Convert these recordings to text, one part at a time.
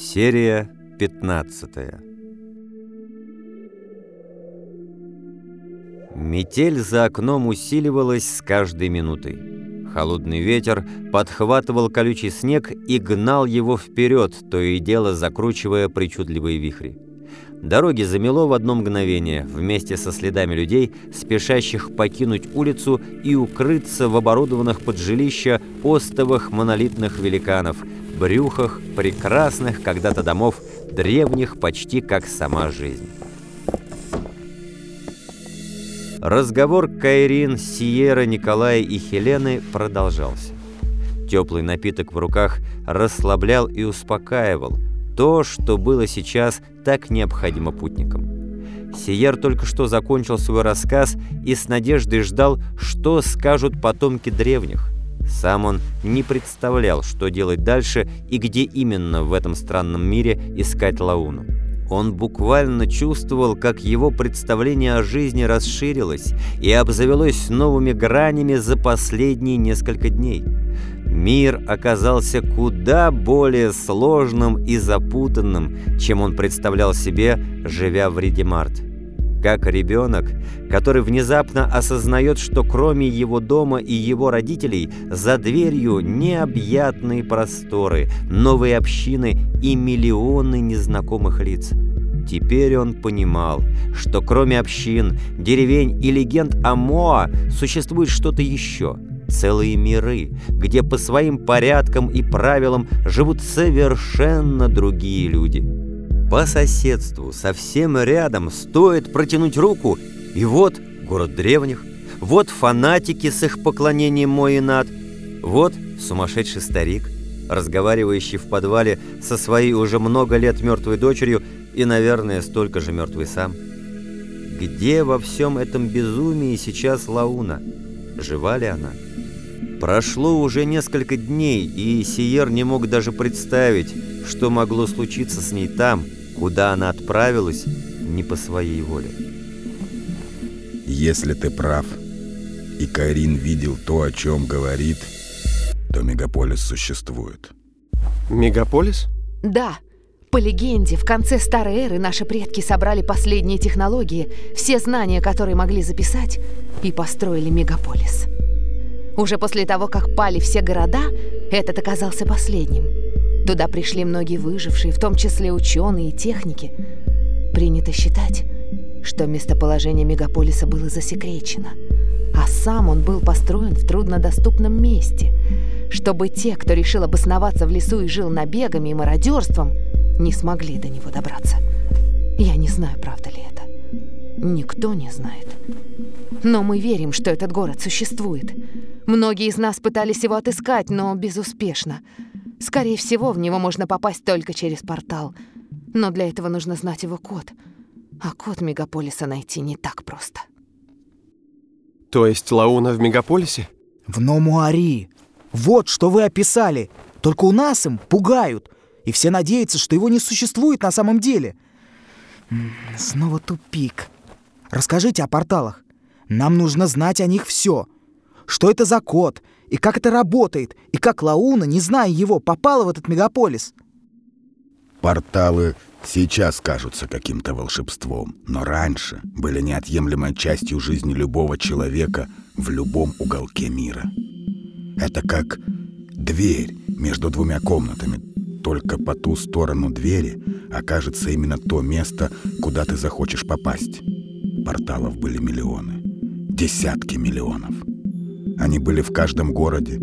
Серия 15 Метель за окном усиливалась с каждой минутой. Холодный ветер подхватывал колючий снег и гнал его вперед, то и дело закручивая причудливые вихри. Дороги замело в одно мгновение, вместе со следами людей, спешащих покинуть улицу и укрыться в оборудованных под жилища остовах монолитных великанов, брюхах прекрасных когда-то домов, древних почти как сама жизнь. Разговор Кайрин, Сиера, Николая и Хелены продолжался. Теплый напиток в руках расслаблял и успокаивал, то, что было сейчас так необходимо путникам. Сиер только что закончил свой рассказ и с надеждой ждал, что скажут потомки древних. Сам он не представлял, что делать дальше и где именно в этом странном мире искать Лауну. Он буквально чувствовал, как его представление о жизни расширилось и обзавелось новыми гранями за последние несколько дней. Мир оказался куда более сложным и запутанным, чем он представлял себе, живя в Редимарт. Как ребенок, который внезапно осознает, что кроме его дома и его родителей за дверью необъятные просторы, новые общины и миллионы незнакомых лиц. Теперь он понимал, что кроме общин, деревень и легенд о Моа существует что-то еще – целые миры, где по своим порядкам и правилам живут совершенно другие люди. По соседству, совсем рядом, стоит протянуть руку, и вот город древних, вот фанатики с их поклонением Моинат, вот сумасшедший старик, разговаривающий в подвале со своей уже много лет мертвой дочерью и, наверное, столько же мертвый сам. Где во всем этом безумии сейчас Лауна? Жива ли она? Прошло уже несколько дней, и Сиер не мог даже представить, что могло случиться с ней там, куда она отправилась не по своей воле. Если ты прав, и Карин видел то, о чем говорит, то мегаполис существует. Мегаполис? Да. По легенде, в конце старой эры наши предки собрали последние технологии, все знания, которые могли записать, и построили мегаполис. Уже после того, как пали все города, этот оказался последним. Туда пришли многие выжившие, в том числе ученые и техники. Принято считать, что местоположение мегаполиса было засекречено, а сам он был построен в труднодоступном месте, чтобы те, кто решил обосноваться в лесу и жил набегами и мародерством, не смогли до него добраться. Я не знаю, правда ли это. Никто не знает. Но мы верим, что этот город существует. Многие из нас пытались его отыскать, но безуспешно. Скорее всего, в него можно попасть только через портал. Но для этого нужно знать его код. А код мегаполиса найти не так просто. То есть Лауна в мегаполисе? В Номуари. Вот что вы описали. Только у нас им пугают. И все надеются, что его не существует на самом деле. Снова тупик. Расскажите о порталах. Нам нужно знать о них все что это за код, и как это работает, и как Лауна, не зная его, попала в этот мегаполис. Порталы сейчас кажутся каким-то волшебством, но раньше были неотъемлемой частью жизни любого человека в любом уголке мира. Это как дверь между двумя комнатами, только по ту сторону двери окажется именно то место, куда ты захочешь попасть. Порталов были миллионы, десятки миллионов. Они были в каждом городе.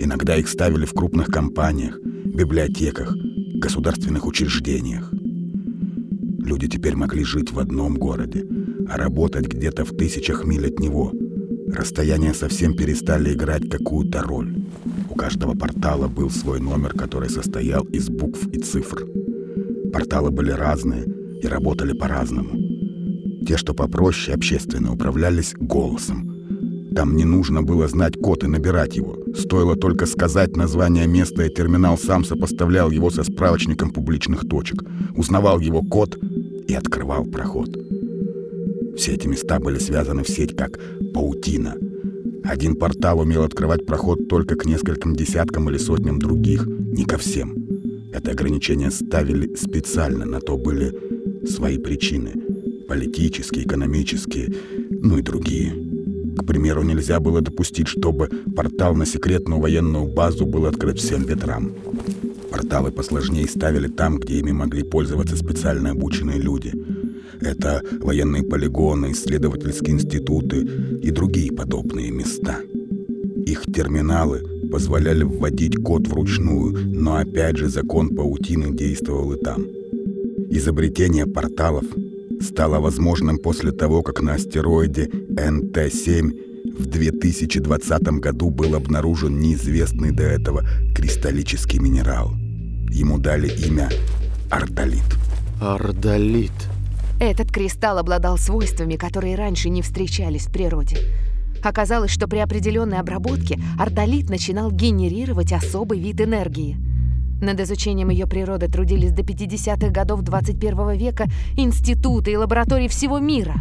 Иногда их ставили в крупных компаниях, библиотеках, государственных учреждениях. Люди теперь могли жить в одном городе, а работать где-то в тысячах миль от него. Расстояния совсем перестали играть какую-то роль. Каждого портала был свой номер, который состоял из букв и цифр. Порталы были разные и работали по-разному. Те, что попроще, общественно управлялись голосом, там не нужно было знать код и набирать его. Стоило только сказать название места, и терминал сам сопоставлял его со справочником публичных точек, узнавал его код и открывал проход. Все эти места были связаны в сеть как паутина. Один портал умел открывать проход только к нескольким десяткам или сотням других, не ко всем. Это ограничение ставили специально, на то были свои причины. Политические, экономические, ну и другие. К примеру, нельзя было допустить, чтобы портал на секретную военную базу был открыт всем ветрам. Порталы посложнее ставили там, где ими могли пользоваться специально обученные люди. Это военные полигоны, исследовательские институты и другие подобные места. Их терминалы позволяли вводить код вручную, но опять же закон паутины действовал и там. Изобретение порталов стало возможным после того, как на астероиде НТ-7 в 2020 году был обнаружен неизвестный до этого кристаллический минерал. Ему дали имя Ардалит. Ардалит. Этот кристалл обладал свойствами, которые раньше не встречались в природе. Оказалось, что при определенной обработке ордолит начинал генерировать особый вид энергии. Над изучением ее природы трудились до 50-х годов 21 века институты и лаборатории всего мира.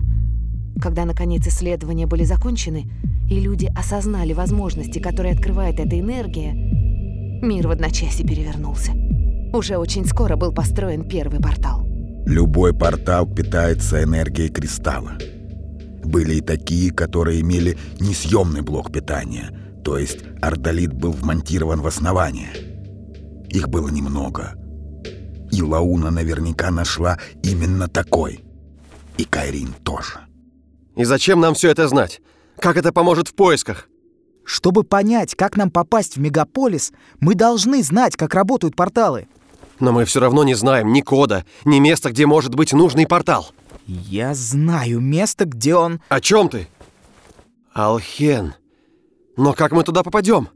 Когда, наконец, исследования были закончены, и люди осознали возможности, которые открывает эта энергия, мир в одночасье перевернулся. Уже очень скоро был построен первый портал. Любой портал питается энергией кристалла. Были и такие, которые имели несъемный блок питания, то есть ордолит был вмонтирован в основание. Их было немного. И Лауна наверняка нашла именно такой. И Кайрин тоже. И зачем нам все это знать? Как это поможет в поисках? Чтобы понять, как нам попасть в мегаполис, мы должны знать, как работают порталы. Но мы все равно не знаем ни кода, ни места, где может быть нужный портал. Я знаю место, где он... О чем ты? Алхен. Но как мы туда попадем?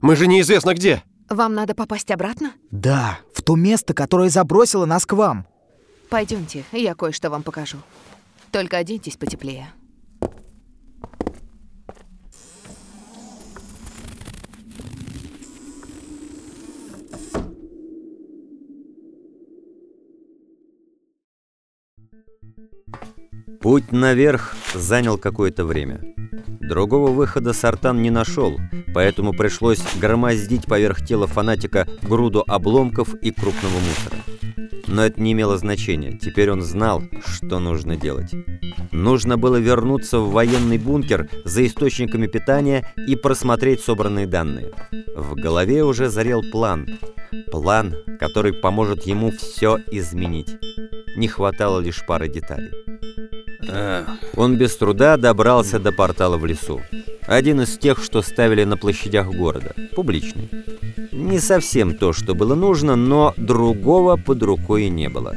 Мы же неизвестно где. Вам надо попасть обратно? Да, в то место, которое забросило нас к вам. Пойдемте, я кое-что вам покажу. Только оденьтесь потеплее. Путь наверх занял какое-то время. Другого выхода Сартан не нашел, поэтому пришлось громоздить поверх тела фанатика груду обломков и крупного мусора. Но это не имело значения, теперь он знал, что нужно делать. Нужно было вернуться в военный бункер за источниками питания и просмотреть собранные данные. В голове уже зарел план. План, который поможет ему все изменить. Не хватало лишь пары деталей. Он без труда добрался до портала в лесу. Один из тех, что ставили на площадях города. Публичный. Не совсем то, что было нужно, но другого под рукой не было.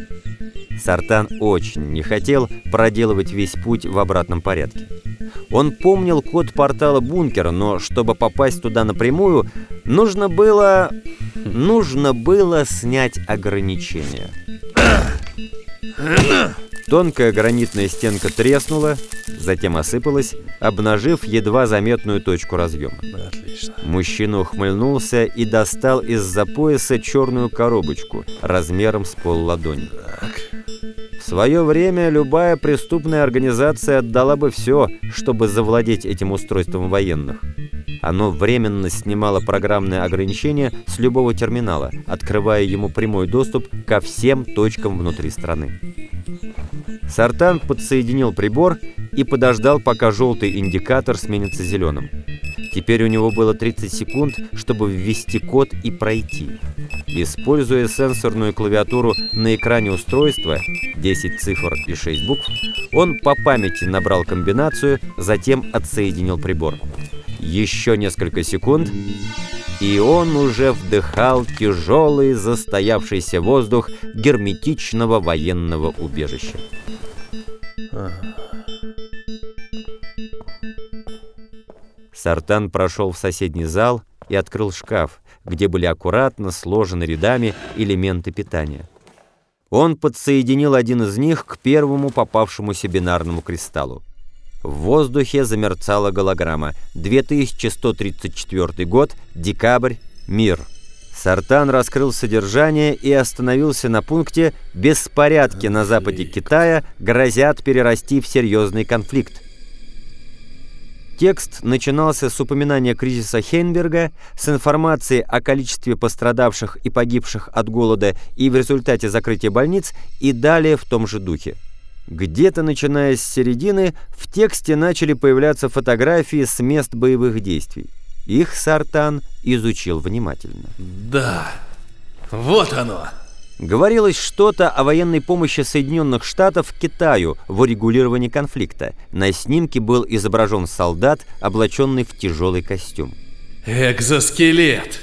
Сартан очень не хотел проделывать весь путь в обратном порядке. Он помнил код портала бункера, но чтобы попасть туда напрямую, нужно было... Нужно было снять ограничения. Тонкая гранитная стенка треснула, затем осыпалась, обнажив едва заметную точку разъема. Отлично. Мужчина ухмыльнулся и достал из-за пояса черную коробочку размером с полладони. В свое время любая преступная организация отдала бы все, чтобы завладеть этим устройством военных. Оно временно снимало программное ограничение с любого терминала, открывая ему прямой доступ ко всем точкам внутри страны. Сартан подсоединил прибор и подождал, пока желтый индикатор сменится зеленым. Теперь у него было 30 секунд, чтобы ввести код и пройти. Используя сенсорную клавиатуру на экране устройства, 10 цифр и 6 букв, он по памяти набрал комбинацию, затем отсоединил прибор. Еще несколько секунд, и он уже вдыхал тяжелый застоявшийся воздух герметичного военного убежища. Сартан прошел в соседний зал и открыл шкаф, где были аккуратно сложены рядами элементы питания. Он подсоединил один из них к первому попавшемуся бинарному кристаллу. В воздухе замерцала голограмма. 2134 год, декабрь, мир. Сартан раскрыл содержание и остановился на пункте «Беспорядки на западе Китая грозят перерасти в серьезный конфликт». Текст начинался с упоминания кризиса Хейнберга, с информации о количестве пострадавших и погибших от голода и в результате закрытия больниц, и далее в том же духе. Где-то начиная с середины в тексте начали появляться фотографии с мест боевых действий. Их Сартан изучил внимательно. Да, вот оно. Говорилось что-то о военной помощи Соединенных Штатов Китаю в урегулировании конфликта. На снимке был изображен солдат, облаченный в тяжелый костюм. Экзоскелет.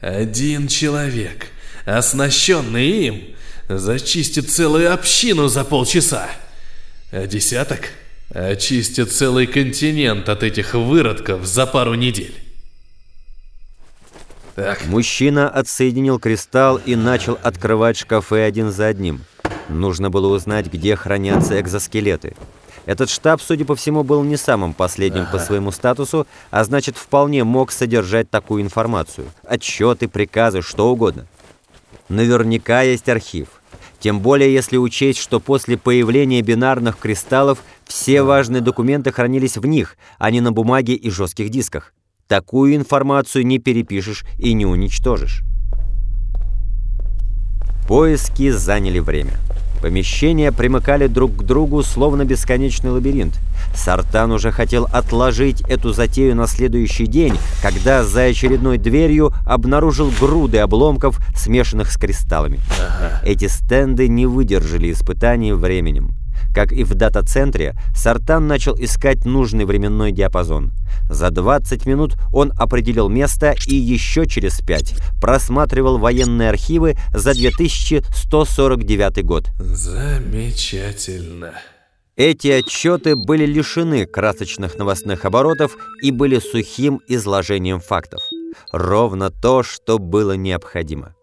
Один человек, оснащенный им, зачистит целую общину за полчаса. А десяток очистит целый континент от этих выродков за пару недель. Так. Мужчина отсоединил кристалл и начал открывать шкафы один за одним. Нужно было узнать, где хранятся экзоскелеты. Этот штаб, судя по всему, был не самым последним ага. по своему статусу, а значит, вполне мог содержать такую информацию. Отчеты, приказы, что угодно. Наверняка есть архив. Тем более, если учесть, что после появления бинарных кристаллов все важные документы хранились в них, а не на бумаге и жестких дисках. Такую информацию не перепишешь и не уничтожишь. Поиски заняли время. Помещения примыкали друг к другу, словно бесконечный лабиринт. Сартан уже хотел отложить эту затею на следующий день, когда за очередной дверью обнаружил груды обломков, смешанных с кристаллами. Ага. Эти стенды не выдержали испытаний временем. Как и в дата-центре, Сартан начал искать нужный временной диапазон. За 20 минут он определил место и еще через 5 просматривал военные архивы за 2149 год. Замечательно. Эти отчеты были лишены красочных новостных оборотов и были сухим изложением фактов. Ровно то, что было необходимо.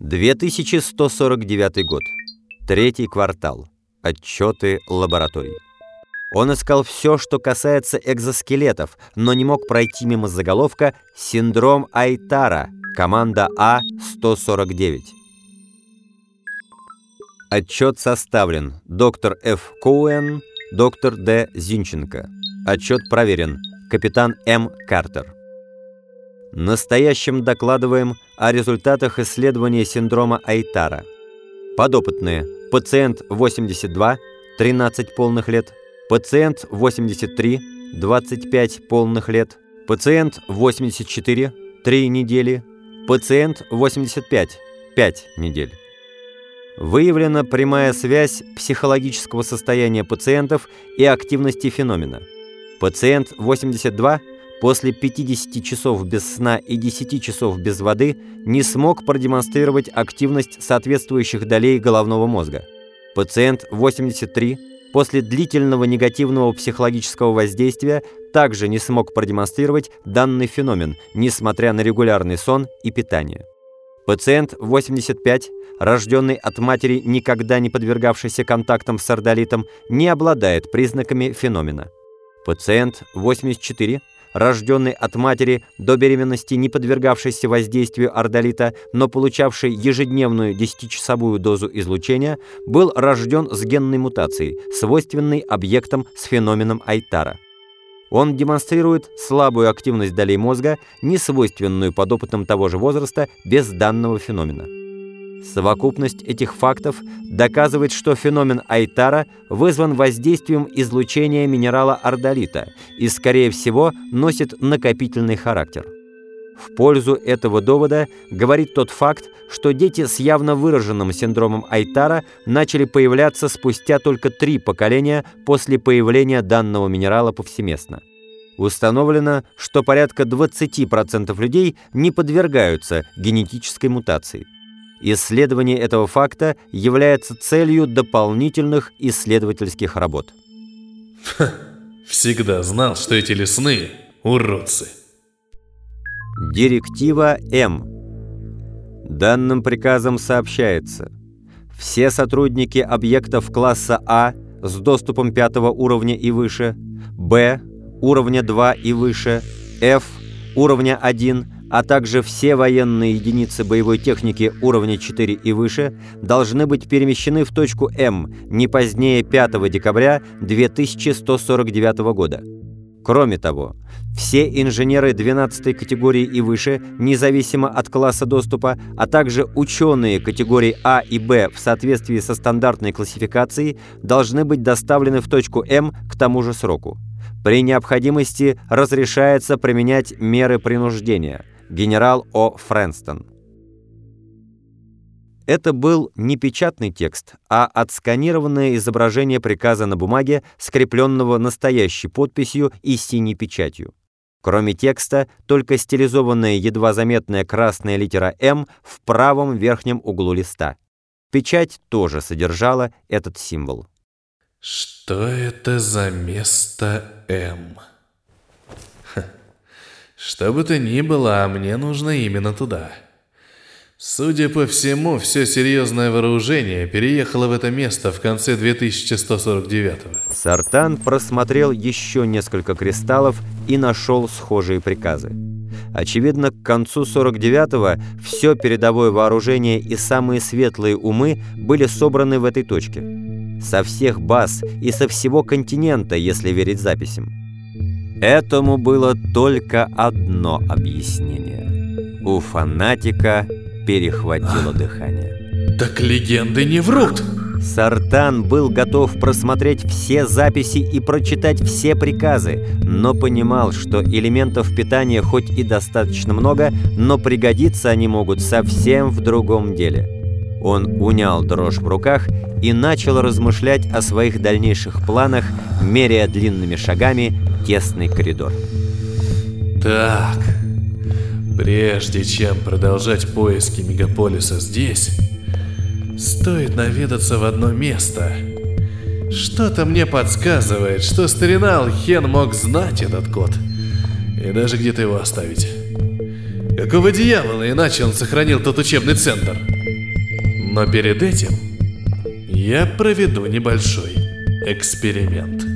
2149 год. Третий квартал. Отчеты лабораторий. Он искал все, что касается экзоскелетов, но не мог пройти мимо заголовка «Синдром Айтара. Команда А-149». Отчет составлен. Доктор Ф. Коуэн, доктор Д. Зинченко. Отчет проверен. Капитан М. Картер. Настоящим докладываем о результатах исследования синдрома Айтара. Подопытные. Пациент 82, 13 полных лет. Пациент 83, 25 полных лет. Пациент 84, 3 недели. Пациент 85, 5 недель. Выявлена прямая связь психологического состояния пациентов и активности феномена. Пациент 82 после 50 часов без сна и 10 часов без воды не смог продемонстрировать активность соответствующих долей головного мозга. Пациент 83 после длительного негативного психологического воздействия также не смог продемонстрировать данный феномен, несмотря на регулярный сон и питание. Пациент 85, рожденный от матери, никогда не подвергавшийся контактам с ардолитом, не обладает признаками феномена. Пациент 84, рожденный от матери до беременности, не подвергавшийся воздействию ордолита, но получавший ежедневную 10-часовую дозу излучения, был рожден с генной мутацией, свойственной объектам с феноменом Айтара. Он демонстрирует слабую активность долей мозга, не свойственную подопытным того же возраста без данного феномена. Совокупность этих фактов доказывает, что феномен Айтара вызван воздействием излучения минерала ордолита и, скорее всего, носит накопительный характер. В пользу этого довода говорит тот факт, что дети с явно выраженным синдромом Айтара начали появляться спустя только три поколения после появления данного минерала повсеместно. Установлено, что порядка 20% людей не подвергаются генетической мутации. Исследование этого факта является целью дополнительных исследовательских работ. всегда знал, что эти лесные – уродцы. Директива М. Данным приказом сообщается, все сотрудники объектов класса А с доступом пятого уровня и выше, Б уровня 2 и выше, F уровня 1 а также все военные единицы боевой техники уровня 4 и выше должны быть перемещены в точку М не позднее 5 декабря 2149 года. Кроме того, все инженеры 12 категории и выше, независимо от класса доступа, а также ученые категории А и Б в соответствии со стандартной классификацией должны быть доставлены в точку М к тому же сроку. При необходимости разрешается применять меры принуждения. Генерал О. Фрэнстон. Это был не печатный текст, а отсканированное изображение приказа на бумаге, скрепленного настоящей подписью и синей печатью. Кроме текста, только стилизованная едва заметная красная литера «М» в правом верхнем углу листа. Печать тоже содержала этот символ. Что это за место М? Что бы то ни было, мне нужно именно туда. Судя по всему, все серьезное вооружение переехало в это место в конце 2149-го. Сартан просмотрел еще несколько кристаллов и нашел схожие приказы. Очевидно, к концу 49-го все передовое вооружение и самые светлые умы были собраны в этой точке. Со всех баз и со всего континента, если верить записям. Этому было только одно объяснение. У фанатика перехватило дыхание. Так легенды не врут! Сартан был готов просмотреть все записи и прочитать все приказы, но понимал, что элементов питания хоть и достаточно много, но пригодиться они могут совсем в другом деле. Он унял дрожь в руках и начал размышлять о своих дальнейших планах, меряя длинными шагами тесный коридор. Так, Прежде чем продолжать поиски мегаполиса здесь, стоит наведаться в одно место. Что-то мне подсказывает, что старина Алхен мог знать этот код. И даже где-то его оставить. Какого дьявола, иначе он сохранил тот учебный центр? Но перед этим я проведу небольшой эксперимент.